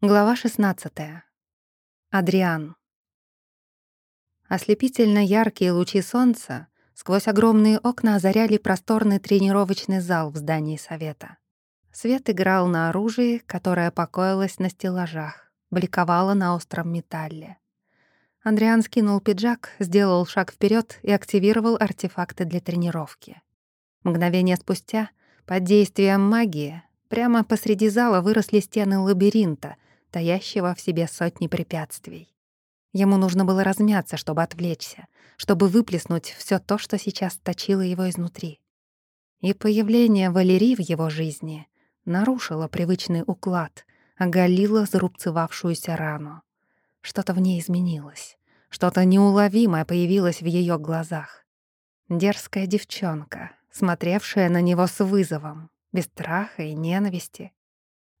Глава 16. Адриан. Ослепительно яркие лучи солнца сквозь огромные окна озаряли просторный тренировочный зал в здании совета. Свет играл на оружии, которое покоилось на стеллажах, бликовало на остром металле. Адриан скинул пиджак, сделал шаг вперед и активировал артефакты для тренировки. Мгновение спустя, под действием магии, прямо посреди зала выросли стены лабиринта — таящего в себе сотни препятствий. Ему нужно было размяться, чтобы отвлечься, чтобы выплеснуть все то, что сейчас точило его изнутри. И появление Валерии в его жизни нарушило привычный уклад, оголило зарубцевавшуюся рану. Что-то в ней изменилось, что-то неуловимое появилось в ее глазах. Дерзкая девчонка, смотревшая на него с вызовом, без страха и ненависти.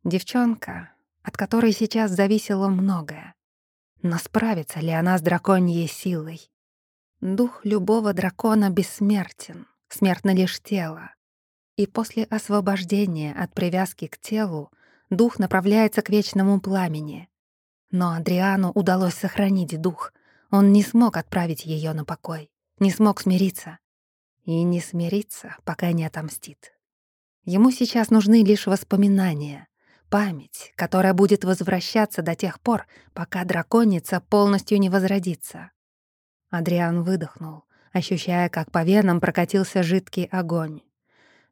Девчонка, от которой сейчас зависело многое. Но справится ли она с драконьей силой? Дух любого дракона бессмертен, смертно лишь тело. И после освобождения от привязки к телу дух направляется к вечному пламени. Но Адриану удалось сохранить дух. Он не смог отправить ее на покой, не смог смириться. И не смириться, пока не отомстит. Ему сейчас нужны лишь воспоминания, Память, которая будет возвращаться до тех пор, пока драконица полностью не возродится. Адриан выдохнул, ощущая, как по венам прокатился жидкий огонь.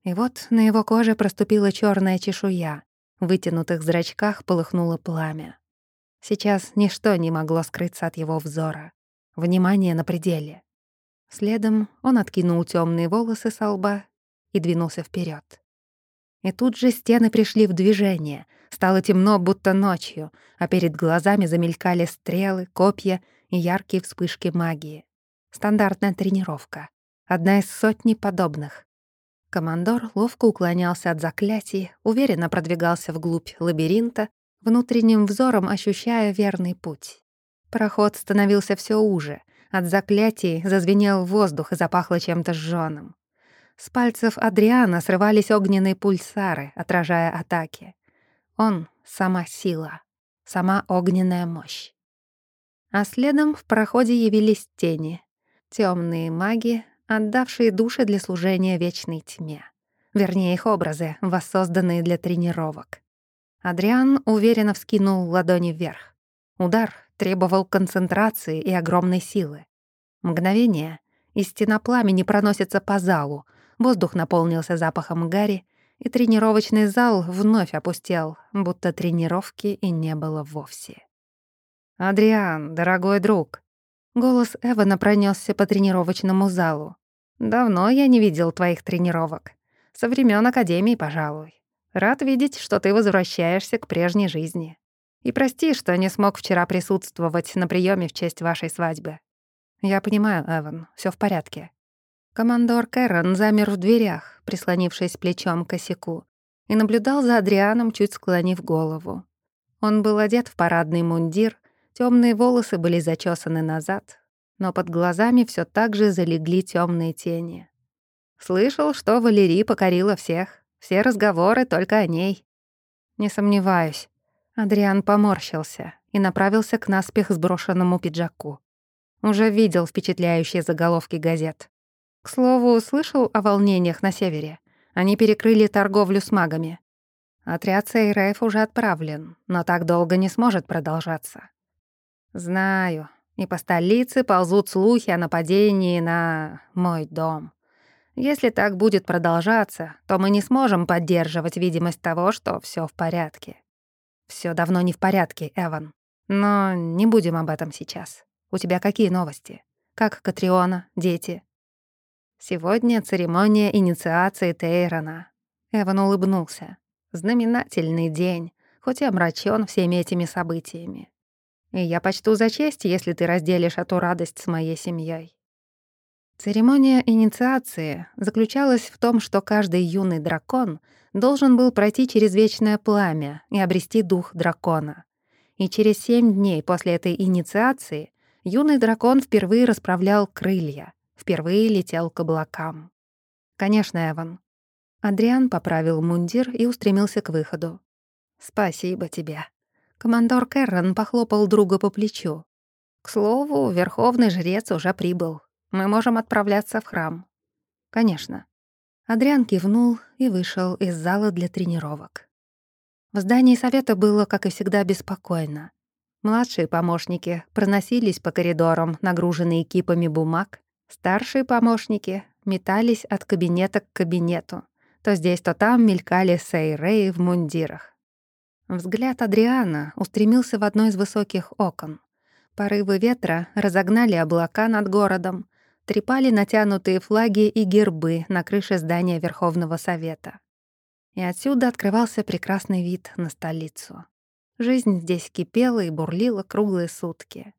И вот на его коже проступила черная чешуя, в вытянутых зрачках полыхнуло пламя. Сейчас ничто не могло скрыться от его взора. Внимание на пределе. Следом он откинул темные волосы со лба и двинулся вперед. И тут же стены пришли в движение. Стало темно, будто ночью, а перед глазами замелькали стрелы, копья и яркие вспышки магии. Стандартная тренировка. Одна из сотни подобных. Командор ловко уклонялся от заклятий, уверенно продвигался вглубь лабиринта, внутренним взором ощущая верный путь. Проход становился все уже. От заклятий зазвенел воздух и запахло чем-то жжёным. С пальцев Адриана срывались огненные пульсары, отражая атаки. Он — сама сила, сама огненная мощь. А следом в проходе явились тени, темные маги, отдавшие души для служения вечной тьме. Вернее, их образы, воссозданные для тренировок. Адриан уверенно вскинул ладони вверх. Удар требовал концентрации и огромной силы. Мгновение, и стена пламени проносится по залу, Воздух наполнился запахом гари, и тренировочный зал вновь опустел, будто тренировки и не было вовсе. «Адриан, дорогой друг!» Голос Эвана пронесся по тренировочному залу. «Давно я не видел твоих тренировок. Со времен Академии, пожалуй. Рад видеть, что ты возвращаешься к прежней жизни. И прости, что не смог вчера присутствовать на приеме в честь вашей свадьбы. Я понимаю, Эван, все в порядке. Командор Кэрон замер в дверях, прислонившись плечом к косяку, и наблюдал за Адрианом, чуть склонив голову. Он был одет в парадный мундир, темные волосы были зачесаны назад, но под глазами все так же залегли темные тени. Слышал, что Валерий покорила всех. Все разговоры только о ней. Не сомневаюсь. Адриан поморщился и направился к наспех сброшенному пиджаку. Уже видел впечатляющие заголовки газет. К слову, слышал о волнениях на севере. Они перекрыли торговлю с магами. Отряд Сейрейф уже отправлен, но так долго не сможет продолжаться. Знаю. И по столице ползут слухи о нападении на мой дом. Если так будет продолжаться, то мы не сможем поддерживать видимость того, что все в порядке. Все давно не в порядке, Эван. Но не будем об этом сейчас. У тебя какие новости? Как Катриона, дети? Сегодня церемония инициации Тейрона. Эван улыбнулся. Знаменательный день, хоть и омрачен всеми этими событиями. И я почту за честь, если ты разделишь эту радость с моей семьей. Церемония инициации заключалась в том, что каждый юный дракон должен был пройти через вечное пламя и обрести дух дракона. И через семь дней после этой инициации юный дракон впервые расправлял крылья, Впервые летел к облакам. «Конечно, Эван». Адриан поправил мундир и устремился к выходу. «Спасибо тебе». Командор Кэррон похлопал друга по плечу. «К слову, верховный жрец уже прибыл. Мы можем отправляться в храм». «Конечно». Адриан кивнул и вышел из зала для тренировок. В здании совета было, как и всегда, беспокойно. Младшие помощники проносились по коридорам, нагруженные кипами бумаг. Старшие помощники метались от кабинета к кабинету. То здесь, то там мелькали сейреи в мундирах. Взгляд Адриана устремился в одно из высоких окон. Порывы ветра разогнали облака над городом, трепали натянутые флаги и гербы на крыше здания Верховного Совета. И отсюда открывался прекрасный вид на столицу. Жизнь здесь кипела и бурлила круглые сутки.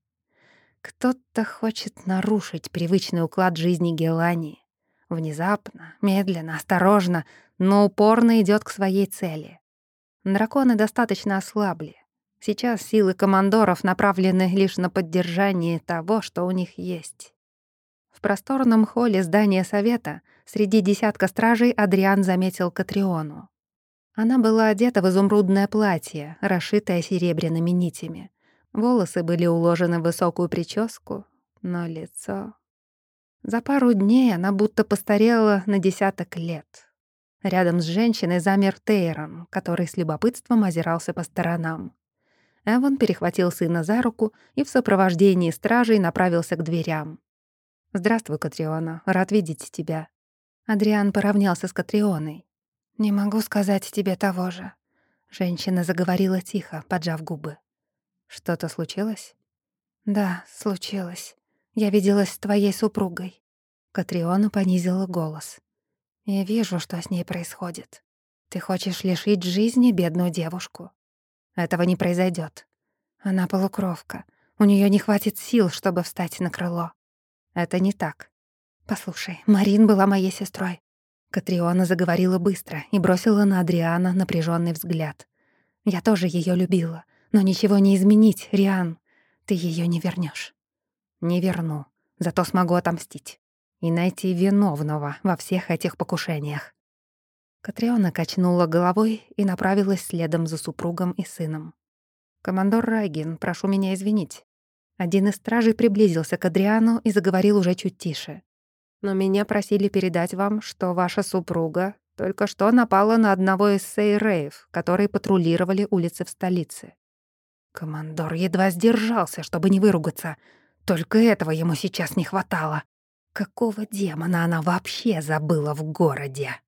Кто-то хочет нарушить привычный уклад жизни Гелании. Внезапно, медленно, осторожно, но упорно идет к своей цели. Драконы достаточно ослабли. Сейчас силы командоров направлены лишь на поддержание того, что у них есть. В просторном холле здания совета среди десятка стражей Адриан заметил Катриону. Она была одета в изумрудное платье, расшитое серебряными нитями. Волосы были уложены в высокую прическу, но лицо... За пару дней она будто постарела на десяток лет. Рядом с женщиной замер Тейрон, который с любопытством озирался по сторонам. Эван перехватил сына за руку и в сопровождении стражей направился к дверям. «Здравствуй, Катриона. Рад видеть тебя». Адриан поравнялся с Катрионой. «Не могу сказать тебе того же». Женщина заговорила тихо, поджав губы. «Что-то случилось?» «Да, случилось. Я виделась с твоей супругой». Катриона понизила голос. «Я вижу, что с ней происходит. Ты хочешь лишить жизни бедную девушку. Этого не произойдет. Она полукровка. У нее не хватит сил, чтобы встать на крыло. Это не так. Послушай, Марин была моей сестрой. Катриона заговорила быстро и бросила на Адриана напряженный взгляд. Я тоже ее любила, но ничего не изменить, Риан. Ты ее не вернешь. Не верну, зато смогу отомстить и найти виновного во всех этих покушениях. Катриона качнула головой и направилась следом за супругом и сыном. «Командор Райгин, прошу меня извинить. Один из стражей приблизился к Адриану и заговорил уже чуть тише. «Но меня просили передать вам, что ваша супруга только что напала на одного из сейреев, которые патрулировали улицы в столице». Командор едва сдержался, чтобы не выругаться. Только этого ему сейчас не хватало. Какого демона она вообще забыла в городе?